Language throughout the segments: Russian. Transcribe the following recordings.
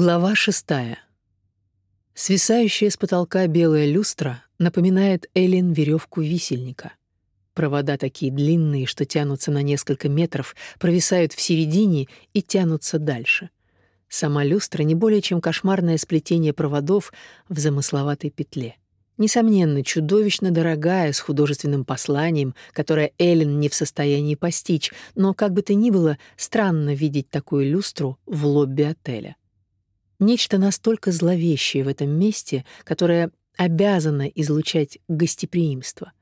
Глава шестая. Свисающая с потолка белая люстра напоминает Эллен веревку висельника. Провода такие длинные, что тянутся на несколько метров, провисают в середине и тянутся дальше. Сама люстра не более чем кошмарное сплетение проводов в замысловатой петле. Несомненно, чудовищно дорогая, с художественным посланием, которое Эллен не в состоянии постичь, но, как бы то ни было, странно видеть такую люстру в лобби отеля. Нечто настолько зловещее в этом месте, которое обязано излучать гостеприимство.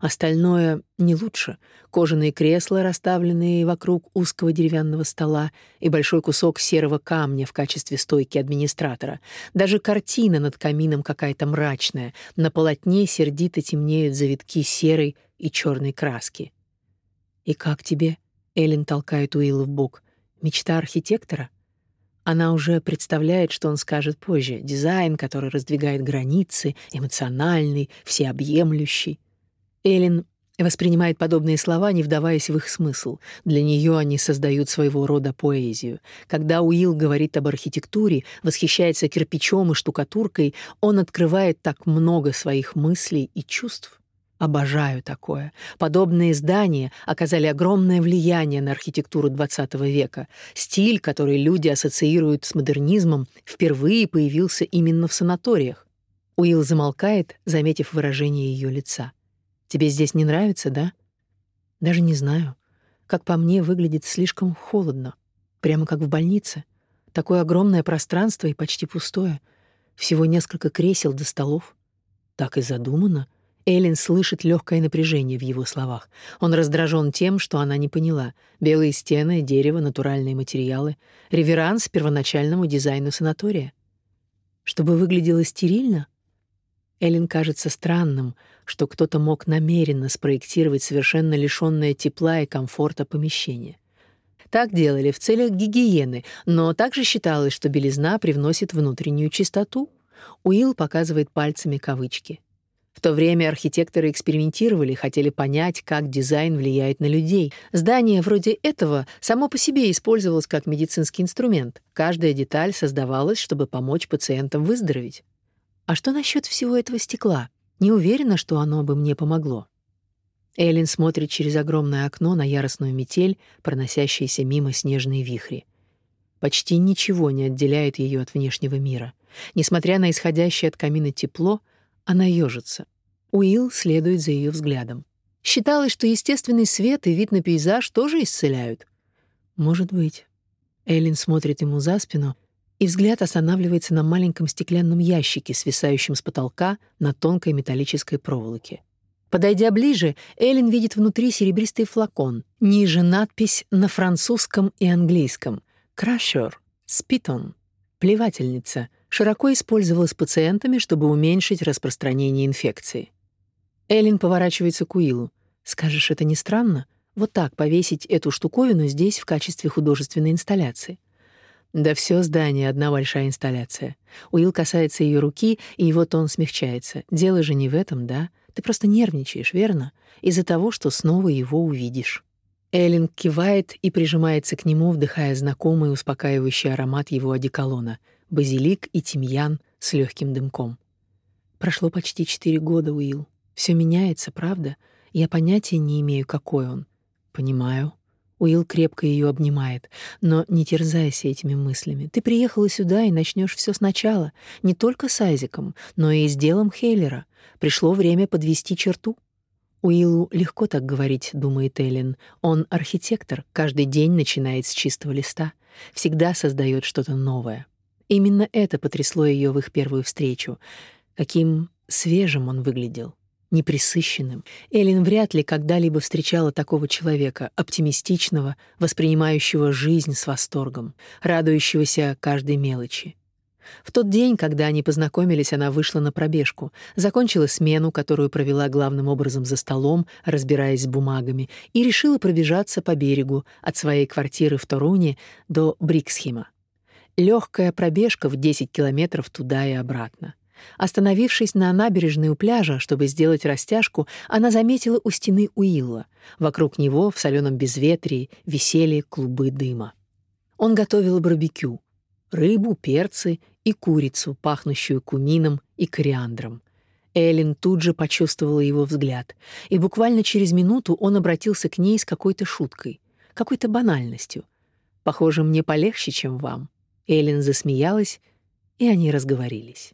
Остальное не лучше. Кожаные кресла, расставленные вокруг узкого деревянного стола, и большой кусок серого камня в качестве стойки администратора. Даже картина над камином какая-то мрачная. На полотне сердито темнеют завитки серой и черной краски. «И как тебе?» — Эллен толкает Уилла в бок. «Мечта архитектора?» Она уже представляет, что он скажет позже. Дизайн, который раздвигает границы, эмоциональный, всеобъемлющий. Эллен воспринимает подобные слова, не вдаваясь в их смысл. Для нее они создают своего рода поэзию. Когда Уилл говорит об архитектуре, восхищается кирпичом и штукатуркой, он открывает так много своих мыслей и чувств. Обожаю такое. Подобные здания оказали огромное влияние на архитектуру XX века. Стиль, который люди ассоциируют с модернизмом, впервые появился именно в санаториях. Уилл замолкает, заметив выражение ее лица. «Тебе здесь не нравится, да?» «Даже не знаю. Как по мне, выглядит слишком холодно. Прямо как в больнице. Такое огромное пространство и почти пустое. Всего несколько кресел до столов. Так и задумано — Эллен слышит легкое напряжение в его словах. Он раздражен тем, что она не поняла. Белые стены, дерево, натуральные материалы. Реверанс первоначальному дизайну санатория. Чтобы выглядело стерильно? Эллен кажется странным, что кто-то мог намеренно спроектировать совершенно лишённое тепла и комфорта помещение. Так делали в целях гигиены, но также считалось, что белизна привносит внутреннюю чистоту. Уилл показывает пальцами кавычки — в то время архитекторы экспериментировали, хотели понять, как дизайн влияет на людей. Здание вроде этого само по себе использовалось как медицинский инструмент. Каждая деталь создавалась, чтобы помочь пациентам выздороветь. А что насчет всего этого стекла? Не уверена, что оно бы мне помогло. Эллен смотрит через огромное окно на яростную метель, проносящиеся мимо снежные вихри. Почти ничего не отделяет ее от внешнего мира. Несмотря на исходящее от камина тепло, она ёжится. Уилл следует за ее взглядом. Считалось, что естественный свет и вид на пейзаж тоже исцеляют. Может быть. Эллен смотрит ему за спину, и взгляд останавливается на маленьком стеклянном ящике, свисающем с потолка на тонкой металлической проволоке. Подойдя ближе, Эллен видит внутри серебристый флакон. Ниже надпись на французском и английском. «Крашер», «Спитон», «Плевательница», широко использовалась пациентами, чтобы уменьшить распространение инфекции. Эллен поворачивается к Уиллу. «Скажешь, это не странно? Вот так повесить эту штуковину здесь в качестве художественной инсталляции?» Да все здание — одна большая инсталляция. Уилл касается ее руки, и его тон смягчается. Дело же не в этом, да? Ты просто нервничаешь, верно? Из-за того, что снова его увидишь. Эллен кивает и прижимается к нему, вдыхая знакомый успокаивающий аромат его одеколона — базилик и тимьян с легким дымком. Прошло почти четыре года, Уилл. Все меняется, правда? Я понятия не имею, какой он. Понимаю. Уилл крепко ее обнимает, но не терзайся этими мыслями. Ты приехала сюда и начнешь все сначала, не только с Айзеком, но и с делом Хейлера. Пришло время подвести черту. Уиллу легко так говорить, думает Эллен. Он архитектор, каждый день начинает с чистого листа, всегда создает что-то новое. Именно это потрясло ее в их первую встречу. Каким свежим он выглядел, неприсыщенным. Элин вряд ли когда-либо встречала такого человека, оптимистичного, воспринимающего жизнь с восторгом, радующегося каждой мелочи. В тот день, когда они познакомились, она вышла на пробежку, закончила смену, которую провела главным образом за столом, разбираясь с бумагами, и решила пробежаться по берегу от своей квартиры в Торуне до Бриксхима. Легкая пробежка в 10 километров туда и обратно. Остановившись на набережной у пляжа, чтобы сделать растяжку, она заметила у стены Уилла. Вокруг него в соленом безветрии висели клубы дыма. Он готовил барбекю. рыбу, перцы и курицу, пахнущую кумином и кориандром. Эллен тут же почувствовала его взгляд, и буквально через минуту он обратился к ней с какой-то шуткой, какой-то банальностью. «Похоже, мне полегче, чем вам». Эллен засмеялась, и они разговорились.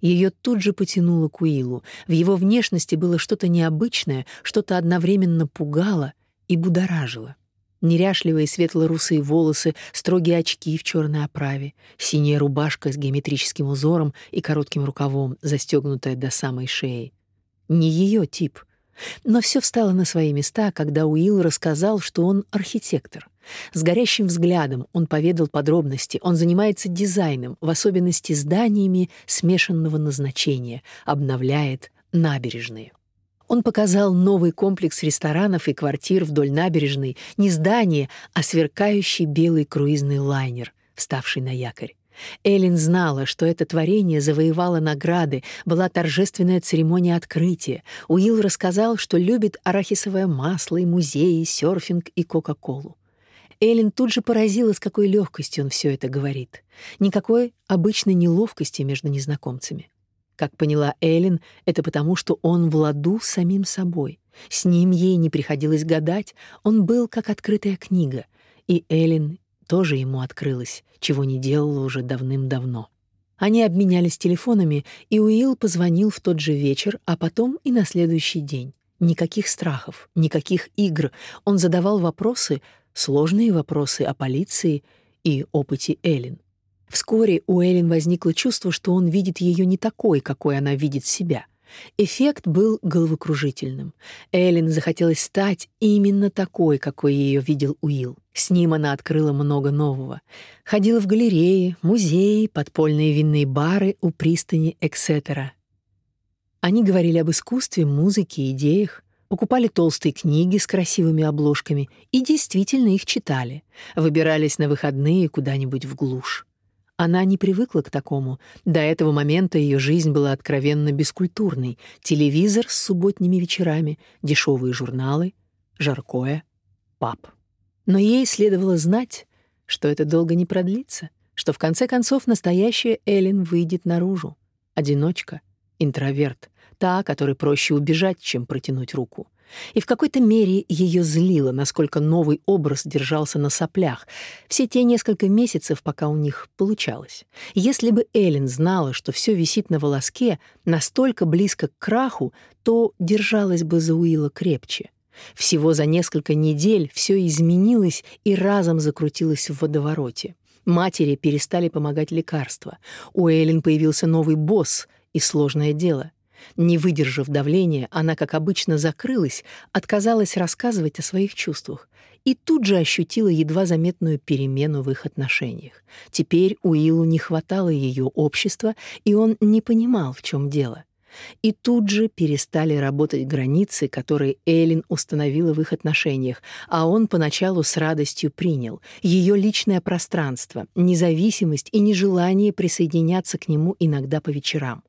Ее тут же потянуло к Уиллу. В его внешности было что-то необычное, что-то одновременно пугало и будоражило. Неряшливые светло-русые волосы, строгие очки в черной оправе, синяя рубашка с геометрическим узором и коротким рукавом, застегнутая до самой шеи. Не ее тип. Но все встало на свои места, когда Уилл рассказал, что он архитектор. С горящим взглядом он поведал подробности. Он занимается дизайном, в особенности зданиями смешанного назначения, обновляет набережные. Он показал новый комплекс ресторанов и квартир вдоль набережной, не здание, а сверкающий белый круизный лайнер, вставший на якорь. Эллен знала, что это творение завоевало награды, была торжественная церемония открытия. Уилл рассказал, что любит арахисовое масло и музеи, серфинг и Кока-Колу. Эллен тут же поразила, с какой легкостью он все это говорит. Никакой обычной неловкости между незнакомцами. Как поняла Эллен, это потому, что он в ладу с самим собой. С ним ей не приходилось гадать, он был как открытая книга, и Эллен тоже ему открылась, чего не делала уже давным-давно. Они обменялись телефонами, и Уилл позвонил в тот же вечер, а потом и на следующий день. Никаких страхов, никаких игр. Он задавал вопросы, сложные вопросы о полиции и опыте Эллен. Вскоре у Эллен возникло чувство, что он видит ее не такой, какой она видит себя. Эффект был головокружительным. Эллен захотелось стать именно такой, какой ее видел Уилл. С ним она открыла много нового. Ходила в галереи, музеи, подпольные винные бары у пристани Эксетера. Они говорили об искусстве, музыке, идеях покупали толстые книги с красивыми обложками и действительно их читали, выбирались на выходные куда-нибудь в глушь. Она не привыкла к такому. До этого момента ее жизнь была откровенно бескультурной. Телевизор с субботними вечерами, дешевые журналы, жаркое, пап. Но ей следовало знать, что это долго не продлится, что в конце концов настоящая Эллен выйдет наружу. Одиночка, интроверт, та, которой проще убежать, чем протянуть руку. И в какой-то мере ее злило, насколько новый образ держался на соплях, все те несколько месяцев, пока у них получалось. Если бы Эллен знала, что все висит на волоске, настолько близко к краху, то держалась бы за Уилла крепче. Всего за несколько недель все изменилось и разом закрутилось в водовороте. Матери перестали помогать лекарства. У Эллен появился новый босс и сложное дело — не выдержав давления, она, как обычно, закрылась, отказалась рассказывать о своих чувствах и тут же ощутила едва заметную перемену в их отношениях. Теперь Уиллу не хватало ее общества, и он не понимал, в чем дело. И тут же перестали работать границы, которые Эллен установила в их отношениях, а он поначалу с радостью принял ее личное пространство, независимость и нежелание присоединяться к нему иногда по вечерам.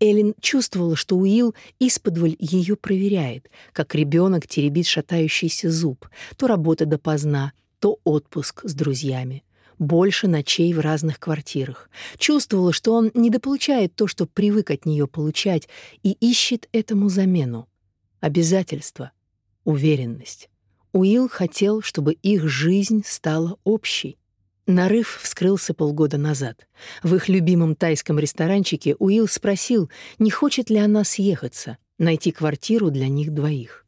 Эллен чувствовала, что Уилл исподволь ее проверяет, как ребенок теребит шатающийся зуб, то работа допоздна, то отпуск с друзьями. Больше ночей в разных квартирах. Чувствовала, что он недополучает то, что привык от нее получать, и ищет этому замену. Обязательство, уверенность. Уилл хотел, чтобы их жизнь стала общей. Нарыв вскрылся полгода назад. В их любимом тайском ресторанчике Уилл спросил, не хочет ли она съехаться, найти квартиру для них двоих.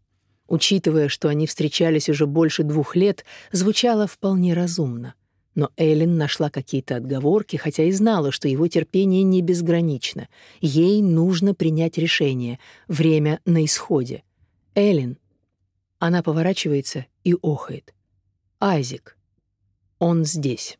Учитывая, что они встречались уже больше двух лет, звучало вполне разумно. Но Эллен нашла какие-то отговорки, хотя и знала, что его терпение не безгранично. Ей нужно принять решение. Время на исходе. Эллен. Она поворачивается и охает. Айзек. Он здесь.